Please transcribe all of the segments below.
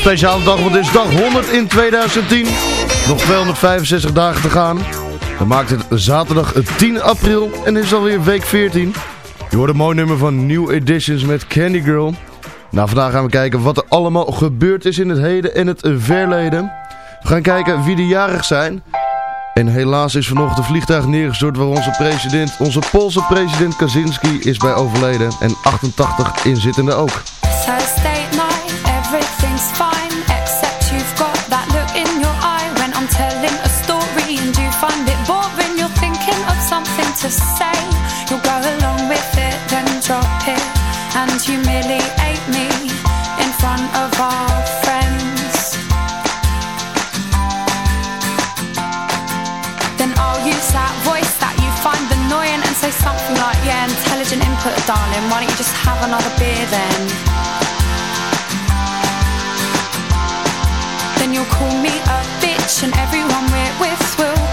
speciale dag, want het is dag 100 in 2010. Nog 265 dagen te gaan. Dan maakt het zaterdag 10 april en is alweer week 14. Je hoort een mooi nummer van New Editions met Candy Girl. Nou, vandaag gaan we kijken wat er allemaal gebeurd is in het heden en het verleden. We gaan kijken wie de jarig zijn. En helaas is vanochtend een vliegtuig neergestort waar onze president, onze Poolse president Kaczynski is bij overleden. En 88 inzittenden ook. To say. You'll go along with it, then drop it. And humiliate me in front of our friends. Then I'll use that voice that you find annoying And say something like, yeah, intelligent input, darling. Why don't you just have another beer then? Then you'll call me a bitch And everyone we're with will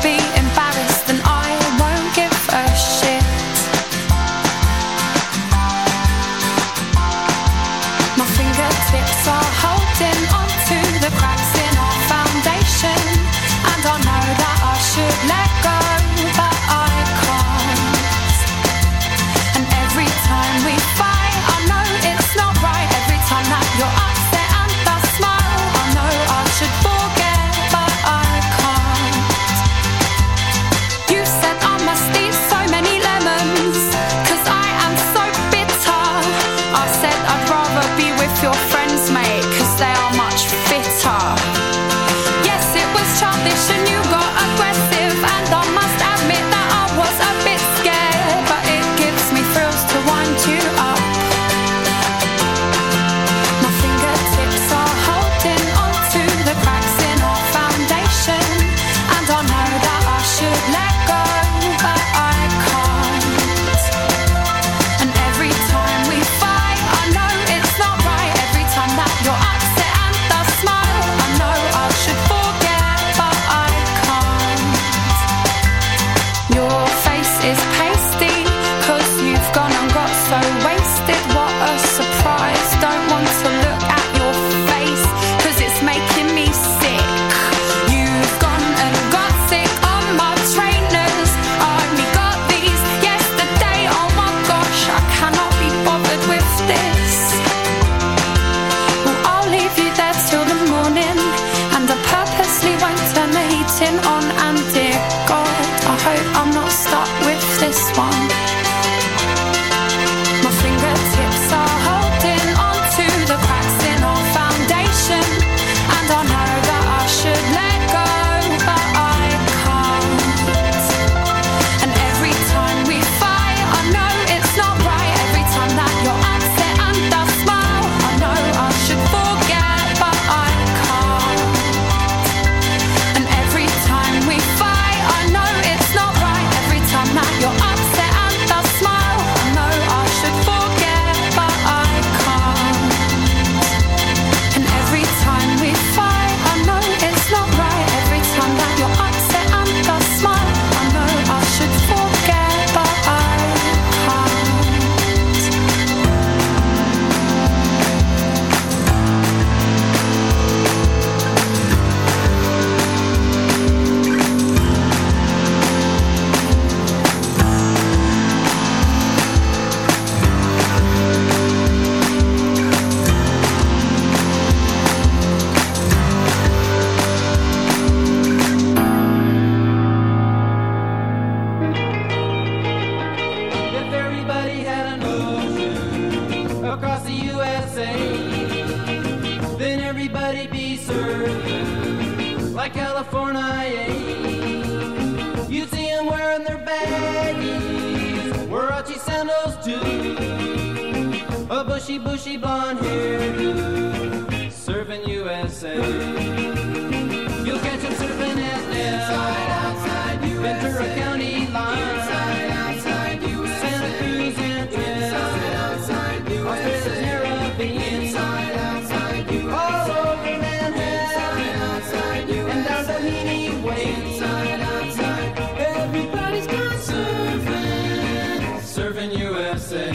USA.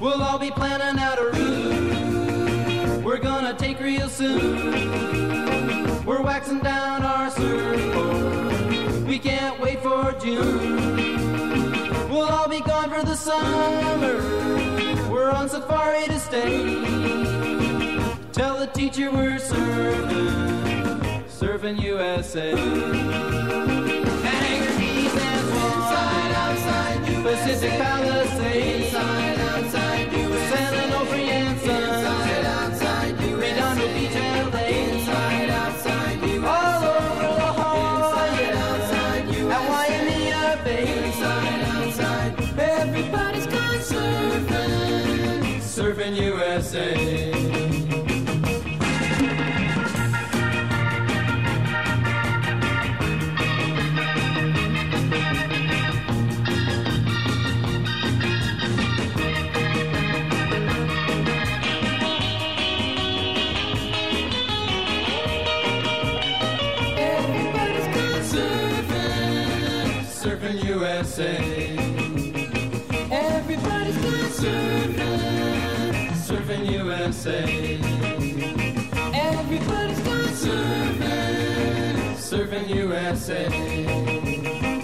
We'll all be planning out a route. We're gonna take real soon. We're waxing down our surfboard. We can't wait for June. We'll all be gone for the summer. We're on safari to stay. Tell the teacher we're surfing, surfing USA. Pacific Palisades. USA. Everybody's gone surfing, surfing USA. Everybody's gone surfing, surfing USA.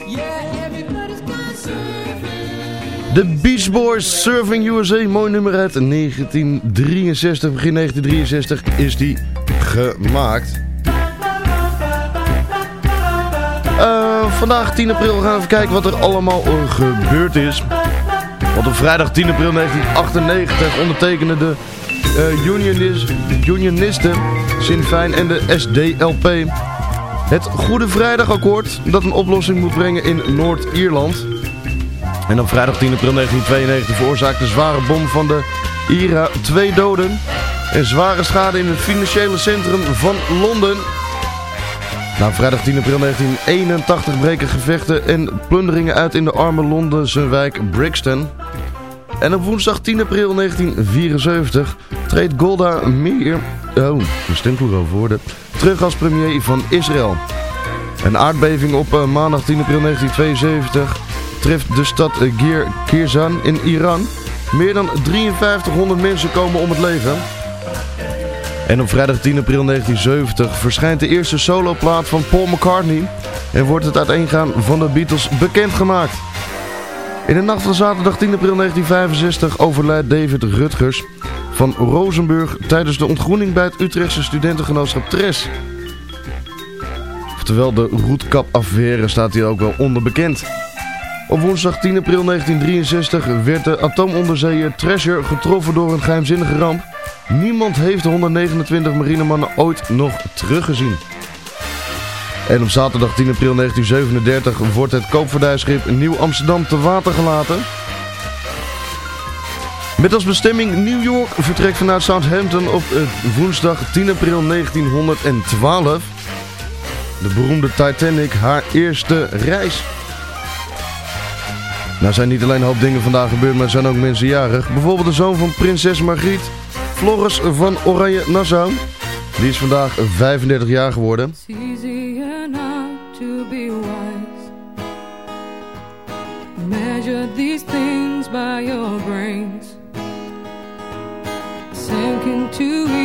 Yeah, everybody's gone surfing. De Beach Boys Surfing USA, mooi nummer uit 1963, begin 1963 is die gemaakt. Vandaag 10 april gaan we even kijken wat er allemaal gebeurd is. Want op vrijdag 10 april 1998 ondertekenden de unionis, unionisten Sinn Féin en de SDLP het Goede Vrijdagakkoord dat een oplossing moet brengen in Noord-Ierland. En op vrijdag 10 april 1992 veroorzaakte de zware bom van de IRA twee doden en zware schade in het financiële centrum van Londen. Na vrijdag 10 april 1981 breken gevechten en plunderingen uit in de arme Londense wijk Brixton. En op woensdag 10 april 1974 treedt Golda Meir, oh, een over woorden, terug als premier van Israël. Een aardbeving op eh, maandag 10 april 1972 treft de stad eh, Gir Kirzan in Iran. Meer dan 5300 mensen komen om het leven. En op vrijdag 10 april 1970 verschijnt de eerste soloplaat van Paul McCartney en wordt het uiteengaan van de Beatles bekendgemaakt. In de nacht van zaterdag 10 april 1965 overlijdt David Rutgers van Rozenburg tijdens de ontgroening bij het Utrechtse studentengenootschap Tres. Oftewel de roetkapaffaire staat hier ook wel onder bekend. Op woensdag 10 april 1963 werd de atoomonderzeeër Treasure getroffen door een geheimzinnige ramp. Niemand heeft de 129 marinemannen ooit nog teruggezien. En op zaterdag 10 april 1937 wordt het koopvaardijschip Nieuw Amsterdam te water gelaten. Met als bestemming New York vertrekt vanuit Southampton op eh, woensdag 10 april 1912 de beroemde Titanic haar eerste reis. Nou zijn niet alleen een hoop dingen vandaag gebeurd, maar er zijn ook mensen jarig. Bijvoorbeeld de zoon van prinses Margriet, Floris van Oranje-Nassau. Die is vandaag 35 jaar geworden. Measure these things by your brains. Sink into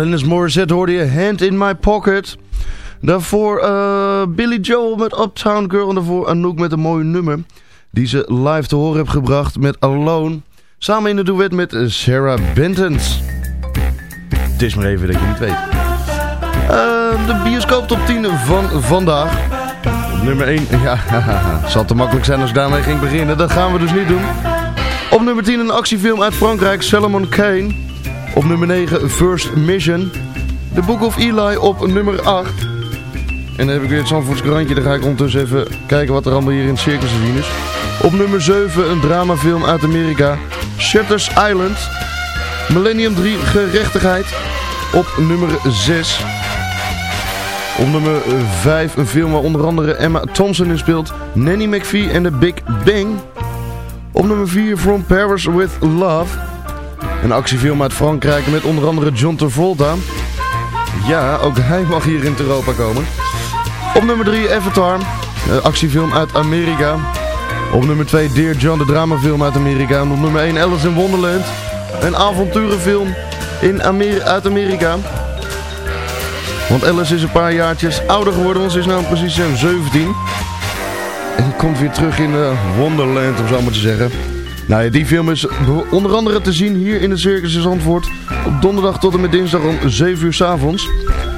Alanis Morissette hoorde je Hand in My Pocket. Daarvoor eh, Billy Joel met Uptown Girl. En daarvoor Anouk met een mooi nummer. Die ze live te horen heeft gebracht met Alone. Samen in de duet met Sarah Bentons. Het is maar even dat je het weet. Eh, de bioscoop top 10 van vandaag. Op nummer 1. Ja, zal te makkelijk zijn als ik daarmee ging beginnen. Dat gaan we dus niet doen. Op nummer 10 een actiefilm uit Frankrijk. Salomon Kane. Op nummer 9 First Mission. The Book of Eli op nummer 8. En dan heb ik weer het Zandvoorts krantje. Dan ga ik ondertussen even kijken wat er allemaal hier in het circus te zien is. Op nummer 7 een dramafilm uit Amerika. Shutters Island. Millennium 3 Gerechtigheid. Op nummer 6. Op nummer 5 een film waar onder andere Emma Thompson in speelt. Nanny McPhee en The Big Bang. Op nummer 4 From Paris with Love. Een actiefilm uit Frankrijk met onder andere John Travolta. Ja, ook hij mag hier in Europa komen. Op nummer 3 Avatar. Een actiefilm uit Amerika. Op nummer 2 Dear John, de dramafilm uit Amerika. En op nummer 1 Alice in Wonderland. Een avonturenfilm in uit Amerika. Want Alice is een paar jaartjes ouder geworden, want ze is nou precies zo'n 17. En komt weer terug in uh, Wonderland, om zo maar te zeggen. Nou ja, die film is onder andere te zien hier in de Circus in Zandvoort. Op donderdag tot en met dinsdag om 7 uur s avonds.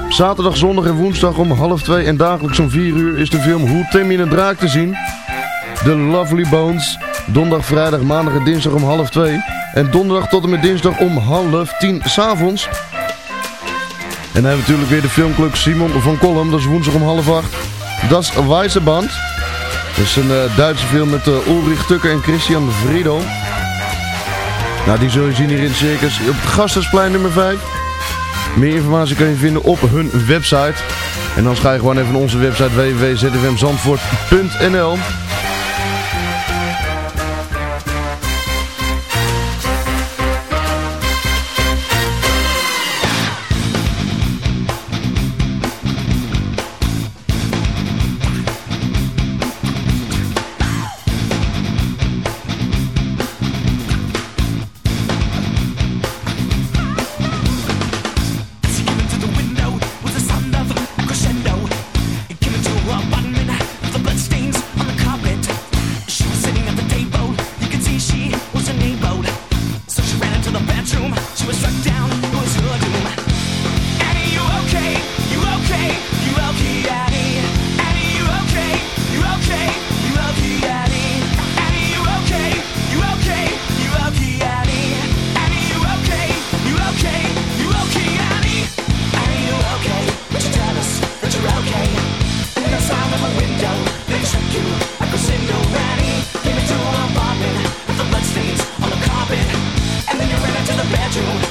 Zaterdag, zondag en woensdag om half 2 en dagelijks om 4 uur is de film Hoe je een draak te zien. The Lovely Bones. Donderdag, vrijdag, maandag en dinsdag om half 2. En donderdag tot en met dinsdag om half 10 s'avonds. En dan hebben we natuurlijk weer de filmclub Simon van Kolm. Dat is woensdag om half 8. Dat is Weisseband. Dat is een uh, Duitse film met uh, Ulrich Tucker en Christian Friedel. Nou, die zul je zien hier in het circus op het Gasthuisplein nummer 5. Meer informatie kan je vinden op hun website. En dan ga je gewoon even naar onze website www.zfmzandvoort.nl the bedroom.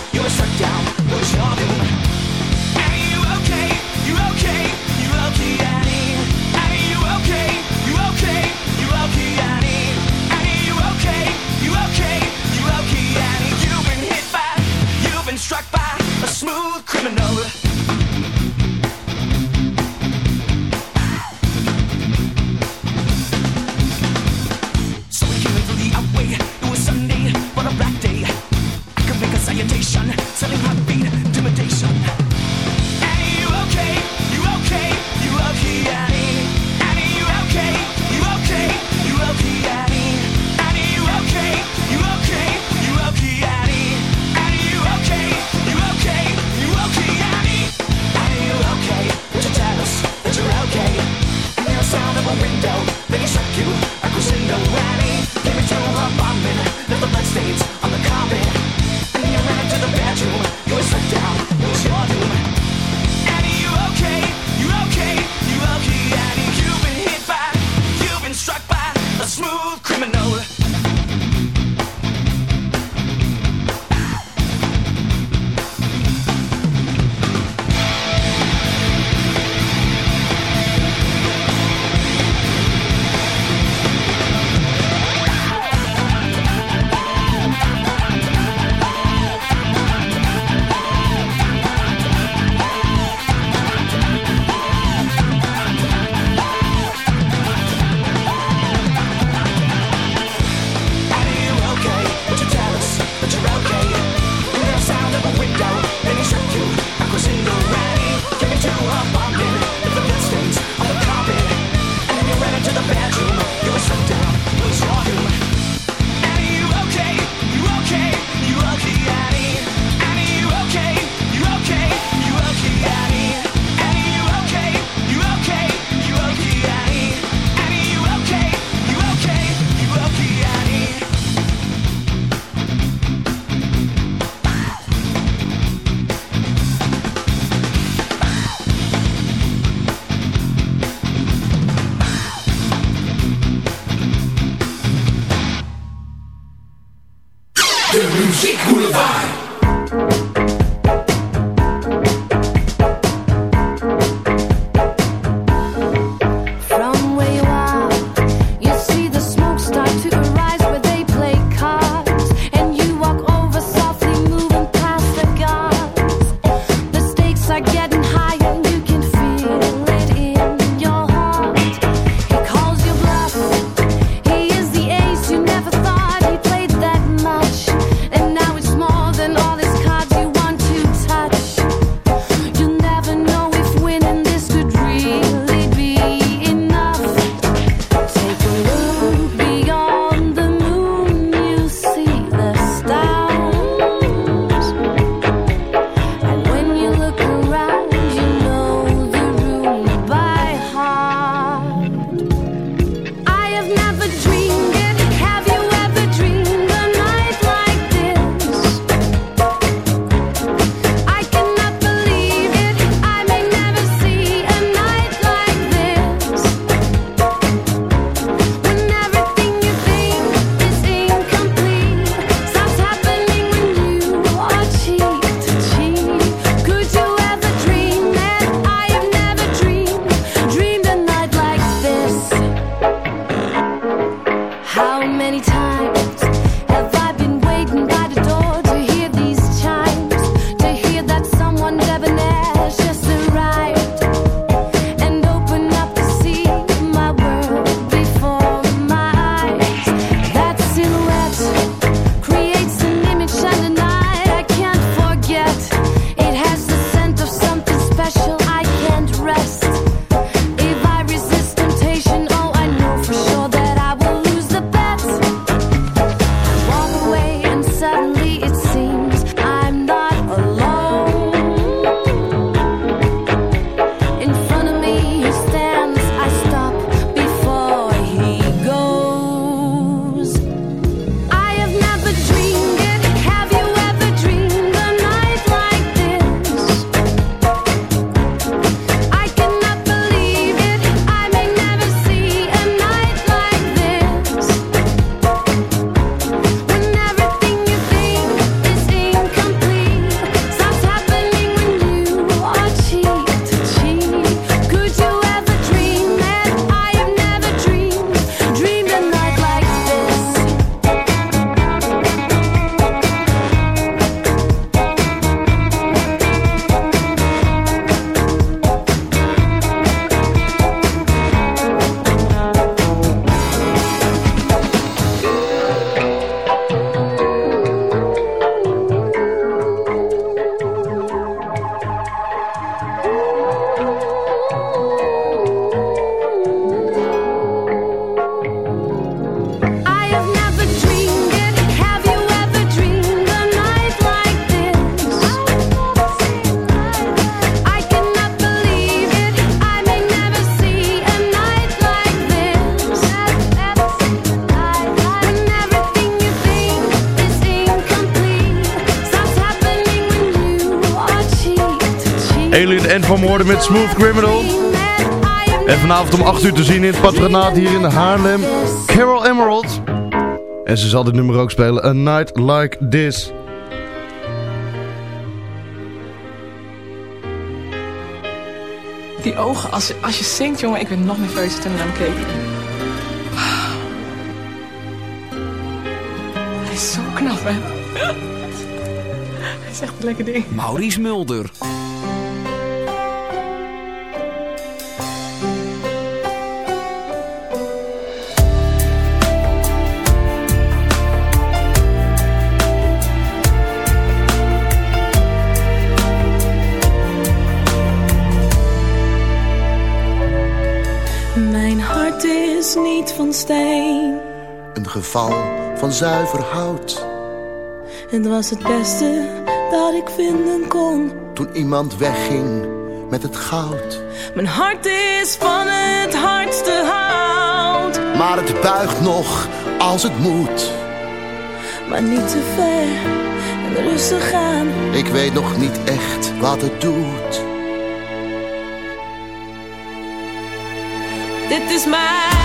En Van Moorden met Smooth Criminal. En vanavond om 8 uur te zien in het patronaat hier in Haarlem, Carol Emerald. En ze zal dit nummer ook spelen, A Night Like This. Die ogen, als je, als je zingt, jongen, ik ben nog nerveus toen ik naar hem keek. Hij is zo knap, hè? Hij is echt een lekker ding. Maurice Mulder. Van steen. Een geval van zuiver hout. Het was het beste dat ik vinden kon. Toen iemand wegging met het goud. Mijn hart is van het hardste hout. Maar het buigt nog als het moet. Maar niet te ver en rustig aan. Ik weet nog niet echt wat het doet. Dit is mijn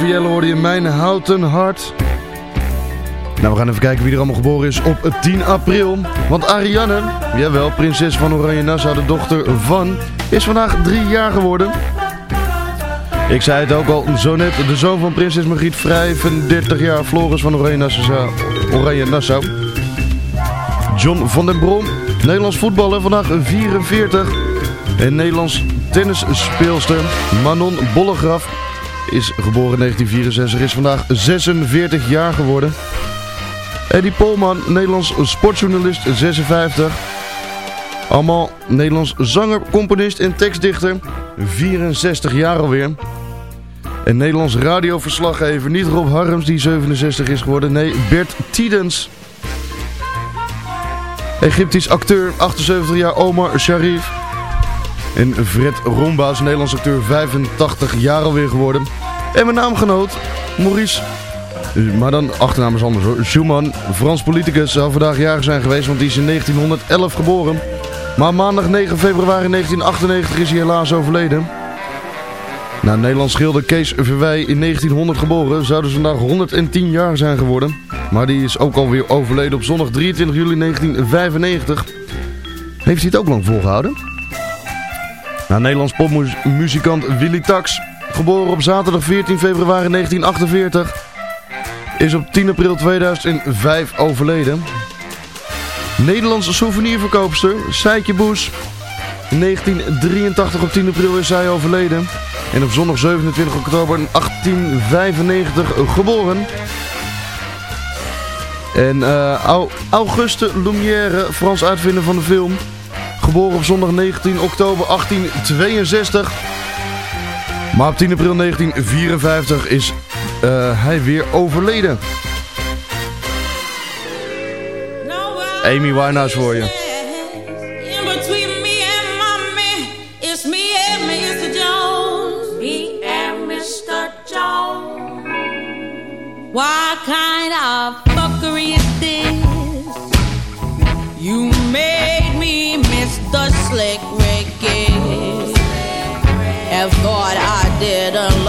Ravielle hoorde je mijn houten hart. Nou, we gaan even kijken wie er allemaal geboren is op 10 april. Want Ariane, jawel, prinses van Oranje Nassau, de dochter van, is vandaag drie jaar geworden. Ik zei het ook al, zo net, de zoon van prinses Margriet, 35 jaar, Floris van Oranje Nassau. Oranje Nassau. John van den Brom, Nederlands voetballer, vandaag 44. En Nederlands tennisspeelster Manon Bollegraf is geboren in 1964, is vandaag 46 jaar geworden. Eddie Polman, Nederlands sportjournalist, 56. Allemaal Nederlands zanger, componist en tekstdichter, 64 jaar alweer. En Nederlands radioverslaggever, niet Rob Harms die 67 is geworden, nee Bert Tiedens. Egyptisch acteur, 78 jaar Omar Sharif. En Fred Rombaas, Nederlands acteur, 85 jaar alweer geworden. En mijn naamgenoot, Maurice, maar dan achternaam is anders hoor, Schumann, Frans politicus, zou vandaag jarig zijn geweest, want die is in 1911 geboren. Maar maandag 9 februari 1998 is hij helaas overleden. Nou, Nederlands schilder Kees Verwij in 1900 geboren, zou dus vandaag 110 jaar zijn geworden. Maar die is ook alweer overleden op zondag 23 juli 1995. Heeft hij het ook lang volgehouden? Nou, Nederlands popmuzikant Willy Tax, geboren op zaterdag 14 februari 1948, is op 10 april 2005 overleden. Nederlandse souvenirverkoopster Seitje Boes. In 1983 op 10 april is zij overleden. En op zondag 27 oktober 1895 geboren. En uh, Auguste Lumière, Frans uitvinder van de film. Geboren op zondag 19 oktober 1862. Maar op 10 april 1954 is uh, hij weer overleden. Amy Winehouse voor je. What kind of fuckery is this? You made me miss the slick Ricky. And thought I didn't um,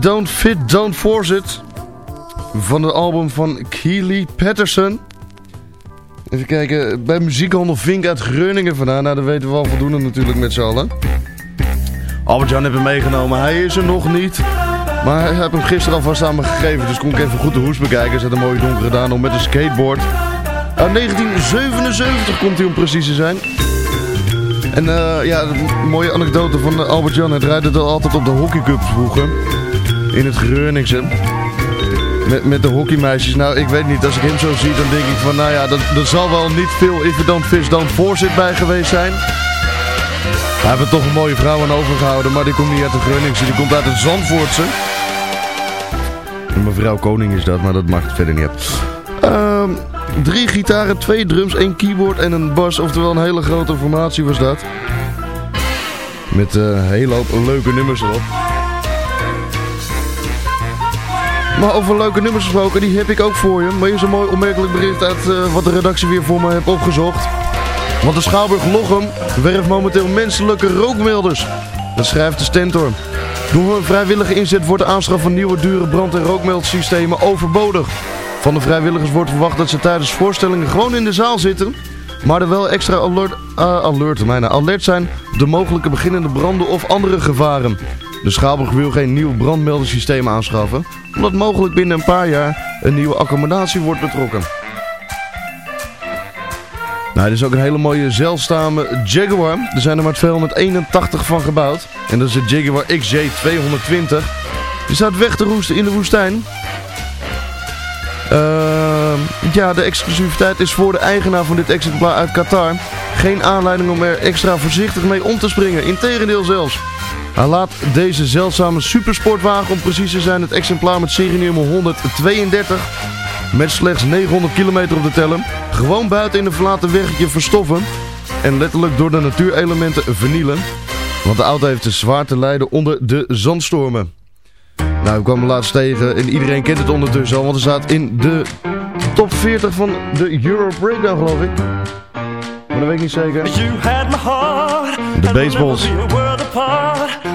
Don't Fit, Don't Force It. Van het album van Keely Patterson. Even kijken, bij muziekhandel Vink uit Groningen vandaan. Nou, dat weten we al voldoende natuurlijk met z'n allen. Albert-Jan heeft hem meegenomen, hij is er nog niet. Maar hij heeft hem gisteren alvast aan gegeven, dus kon ik even goed de hoes bekijken. Ze had een mooie donkere gedaan om met een skateboard. Uit 1977 komt hij om precies te zijn. En eh, ja, een mooie anekdote van Albert-Jan. Het altijd op de hockeycup vroeger. In het Groningse. Met, met de hockeymeisjes. Nou, ik weet niet. Als ik hem zo zie, dan denk ik van... Nou ja, dat, er zal wel niet veel If You Don't Fish Don't Force It bij geweest zijn. Hij er toch een mooie vrouw aan overgehouden. Maar die komt niet uit de Groningse. Die komt uit het Zandvoortse. Mevrouw Koning is dat, maar dat maakt het verder niet. Ehm, drie gitaren, twee drums, één keyboard en een bas. Oftewel een hele grote formatie was dat. Met eh, een hele hoop leuke nummers erop. Maar over leuke nummers gesproken, die heb ik ook voor je. Maar is een mooi opmerkelijk bericht uit eh, wat de redactie weer voor me heeft opgezocht. Want de Schouwburg Lochem werft momenteel menselijke rookmelders. Dat schrijft de Stentor. Door een vrijwillige inzet wordt de aanschaf van nieuwe dure brand- en rookmeldsystemen overbodig. Van de vrijwilligers wordt verwacht dat ze tijdens voorstellingen gewoon in de zaal zitten. Maar er wel extra alert, uh, alert, alert zijn op de mogelijke beginnende branden of andere gevaren. De Schaalburg wil geen nieuw brandmeldersysteem aanschaffen, omdat mogelijk binnen een paar jaar een nieuwe accommodatie wordt betrokken. Nou, dit is ook een hele mooie zeldzame Jaguar. Er zijn er maar 281 van gebouwd. En dat is de Jaguar XJ220. Die staat weg te roesten in de woestijn. Ehm, ja, de exclusiviteit is voor de eigenaar van dit exemplaar uit Qatar. Geen aanleiding om er extra voorzichtig mee om te springen. Integendeel zelfs. Hij laat deze zeldzame supersportwagen, om precies te zijn, het exemplaar met serie nummer 132, met slechts 900 kilometer op de teller, gewoon buiten in een verlaten weggetje verstoffen en letterlijk door de natuurelementen vernielen. Want de auto heeft te zwaar te lijden onder de zandstormen. Nou, ik kwam laatst tegen en iedereen kent het ondertussen al, want er staat in de top 40 van de Euro Breakdown, geloof ik. Maar dat weet ik niet zeker. De baseballs.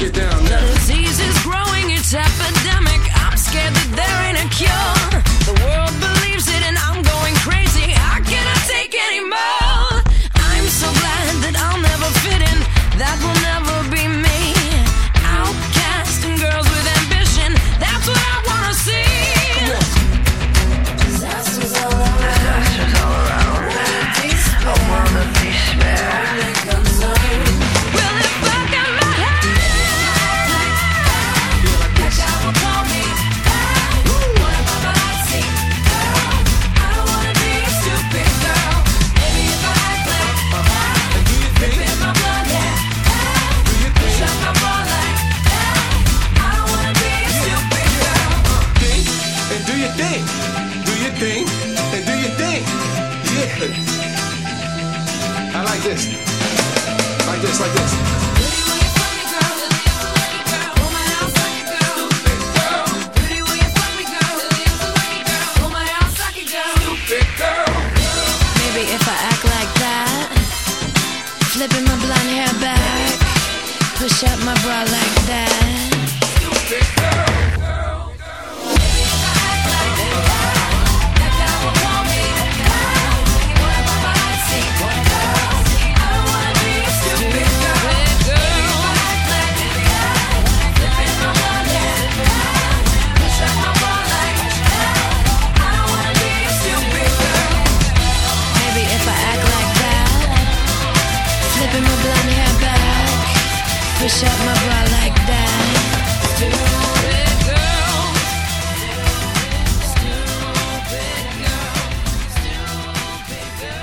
break it down.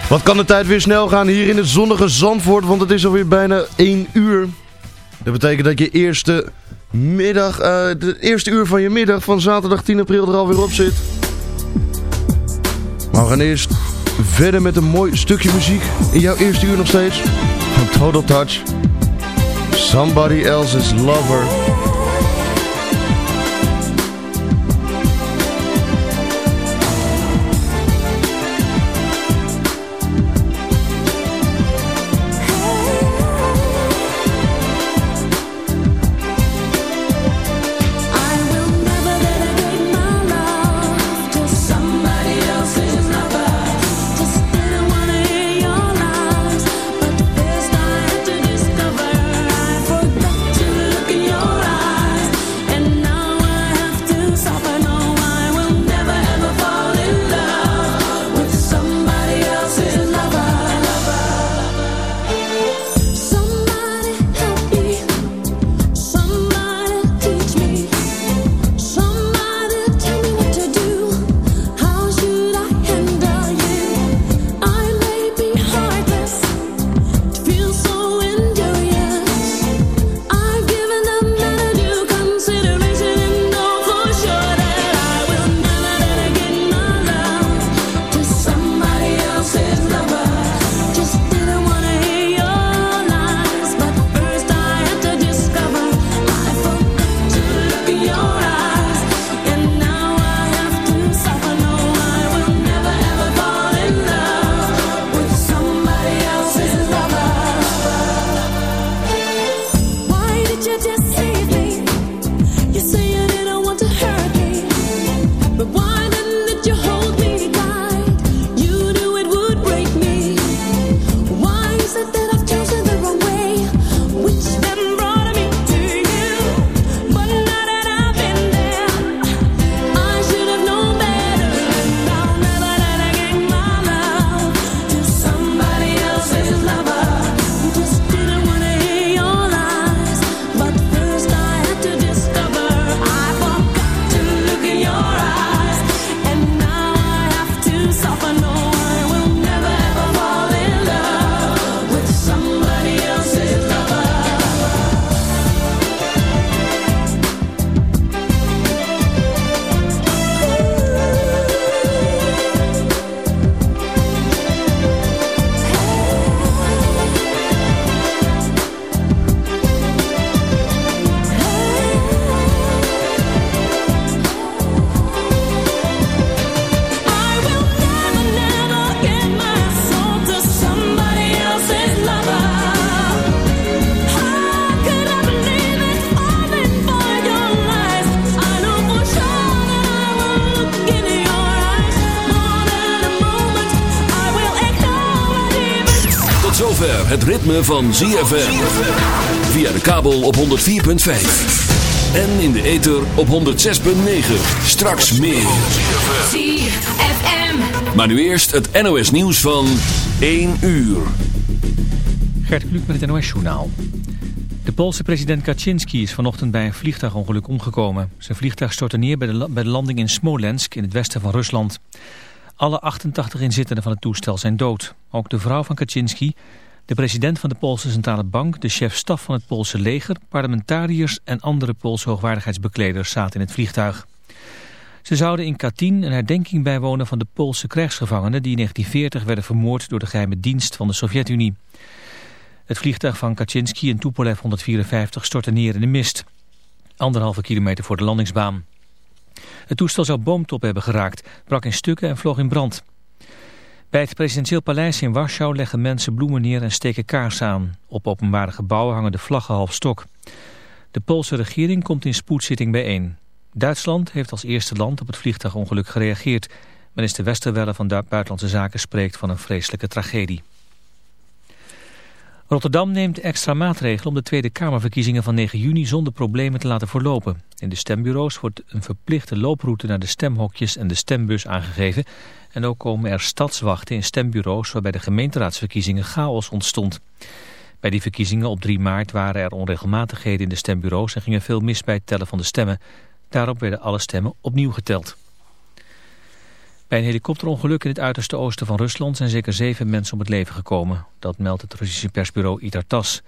Wat kan de tijd weer snel gaan hier in het zonnige Zandvoort, want het is alweer bijna 1 uur. Dat betekent dat je eerste middag, uh, eerste uur van je middag van zaterdag 10 april er alweer op zit. Maar we gaan eerst verder met een mooi stukje muziek in jouw eerste uur nog steeds. Van Total Touch, Somebody Else's Lover. van ZFM. Via de kabel op 104.5. En in de ether op 106.9. Straks meer. ZFM. Maar nu eerst het NOS nieuws van 1 uur. Gert Kluk met het NOS journaal. De Poolse president Kaczynski is vanochtend bij een vliegtuigongeluk omgekomen. Zijn vliegtuig stortte neer bij de, bij de landing in Smolensk in het westen van Rusland. Alle 88 inzittenden van het toestel zijn dood. Ook de vrouw van Kaczynski de president van de Poolse Centrale Bank, de chef-staf van het Poolse leger, parlementariërs en andere Poolse hoogwaardigheidsbekleders zaten in het vliegtuig. Ze zouden in Katyn een herdenking bijwonen van de Poolse krijgsgevangenen die in 1940 werden vermoord door de geheime dienst van de Sovjet-Unie. Het vliegtuig van Kaczynski en Tupolev 154 stortte neer in de mist. Anderhalve kilometer voor de landingsbaan. Het toestel zou boomtop hebben geraakt, brak in stukken en vloog in brand. Bij het presidentieel paleis in Warschau leggen mensen bloemen neer en steken kaarsen aan. Op openbare gebouwen hangen de vlaggen half stok. De Poolse regering komt in spoedzitting bijeen. Duitsland heeft als eerste land op het vliegtuigongeluk gereageerd. Minister Westerwelle van Buitenlandse Zaken spreekt van een vreselijke tragedie. Rotterdam neemt extra maatregelen om de Tweede Kamerverkiezingen van 9 juni zonder problemen te laten verlopen. In de stembureaus wordt een verplichte looproute naar de stemhokjes en de stembus aangegeven. En ook komen er stadswachten in stembureaus waarbij de gemeenteraadsverkiezingen chaos ontstond. Bij die verkiezingen op 3 maart waren er onregelmatigheden in de stembureaus en gingen veel mis bij het tellen van de stemmen. Daarop werden alle stemmen opnieuw geteld. Bij een helikopterongeluk in het uiterste oosten van Rusland zijn zeker zeven mensen om het leven gekomen. Dat meldt het Russische persbureau Itartas.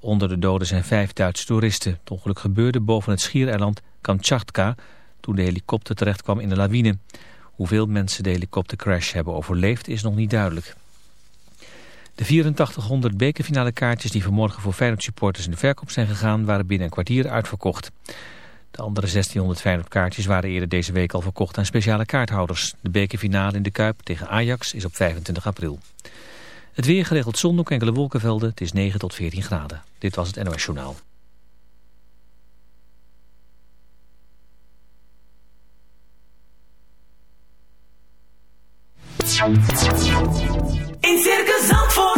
Onder de doden zijn vijf Duitse toeristen. Het ongeluk gebeurde boven het schiereiland Kamchatka toen de helikopter terecht kwam in een lawine. Hoeveel mensen de helikoptercrash hebben overleefd is nog niet duidelijk. De 8400 bekerfinale kaartjes die vanmorgen voor Feyenoord supporters in de verkoop zijn gegaan waren binnen een kwartier uitverkocht. De andere 1600 kaartjes waren eerder deze week al verkocht aan speciale kaarthouders. De bekerfinale in de Kuip tegen Ajax is op 25 april. Het weer geregeld zon, enkele wolkenvelden. Het is 9 tot 14 graden. Dit was het NOS Journaal. In Circus Zandvoort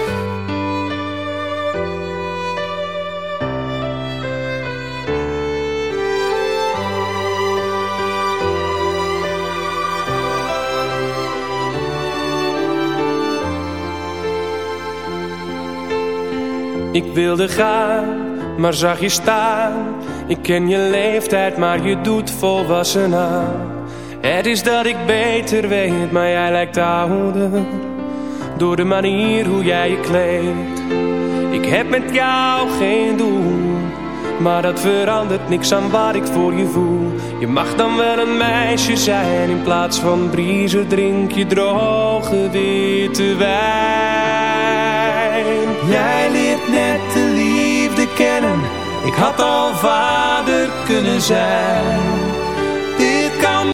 Ik wilde gaan, maar zag je staan. Ik ken je leeftijd, maar je doet volwassen aan. Het is dat ik beter weet, maar jij lijkt ouder. Door de manier hoe jij je kleedt. Ik heb met jou geen doel. Maar dat verandert niks aan wat ik voor je voel. Je mag dan wel een meisje zijn. In plaats van briezen drink je droge witte wijn. Leert net de liefde kennen. Ik had al vader kunnen zijn.